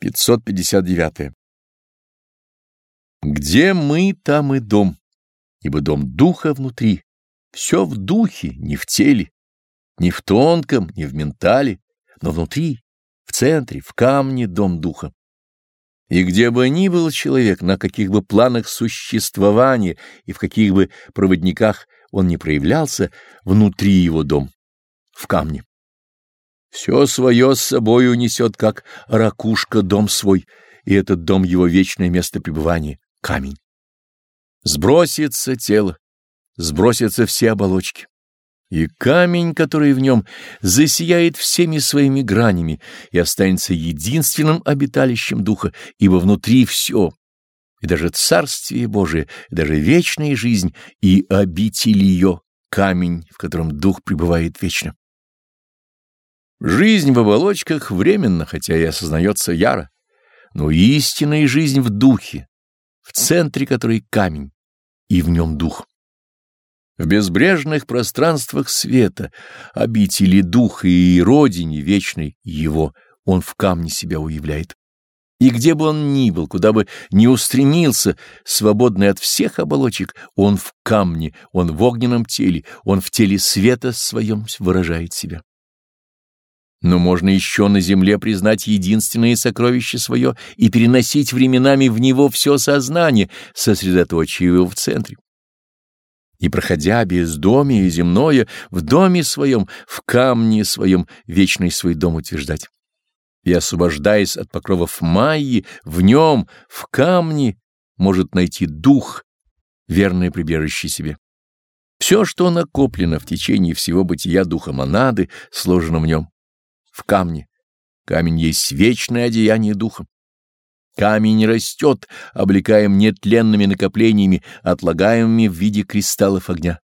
559. Где мы, там и дом, ибо дом духа внутри. Все в духе, не в теле, не в тонком, не в ментале, но внутри, в центре, в камне дом духа. И где бы ни был человек, на каких бы планах существования и в каких бы проводниках он не проявлялся, внутри его дом, в камне. Все свое с собой унесет, как ракушка дом свой, и этот дом его вечное место пребывания — камень. Сбросится тело, сбросятся все оболочки. И камень, который в нем, засияет всеми своими гранями и останется единственным обиталищем духа, ибо внутри все, и даже Царствие Божие, и даже вечная жизнь, и обитель ее, камень, в котором дух пребывает вечно. Жизнь в оболочках временна, хотя и осознается яро, но истинная жизнь в духе, в центре которой камень, и в нем дух. В безбрежных пространствах света, обители духа и родине вечной его, он в камне себя уявляет. И где бы он ни был, куда бы ни устремился, свободный от всех оболочек, он в камне, он в огненном теле, он в теле света своем выражает себя. Но можно еще на земле признать единственное сокровище свое и переносить временами в него все сознание, сосредоточив его в центре. И, проходя бездомие земное, в доме своем, в камне своем, вечный свой дом утверждать. И, освобождаясь от покровов Майи, в нем, в камне, может найти дух, верное прибежище себе. Все, что накоплено в течение всего бытия духа монады, сложено в нем в камне. Камень есть вечное одеяние духа. Камень растет, облекаем нетленными накоплениями, отлагаемыми в виде кристаллов огня.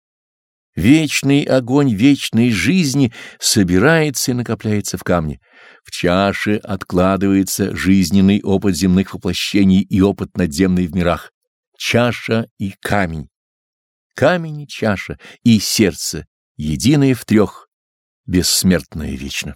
Вечный огонь вечной жизни собирается и накопляется в камне. В чаше откладывается жизненный опыт земных воплощений и опыт надземный в мирах. Чаша и камень. Камень и чаша, и сердце, единое в трех, бессмертное вечно.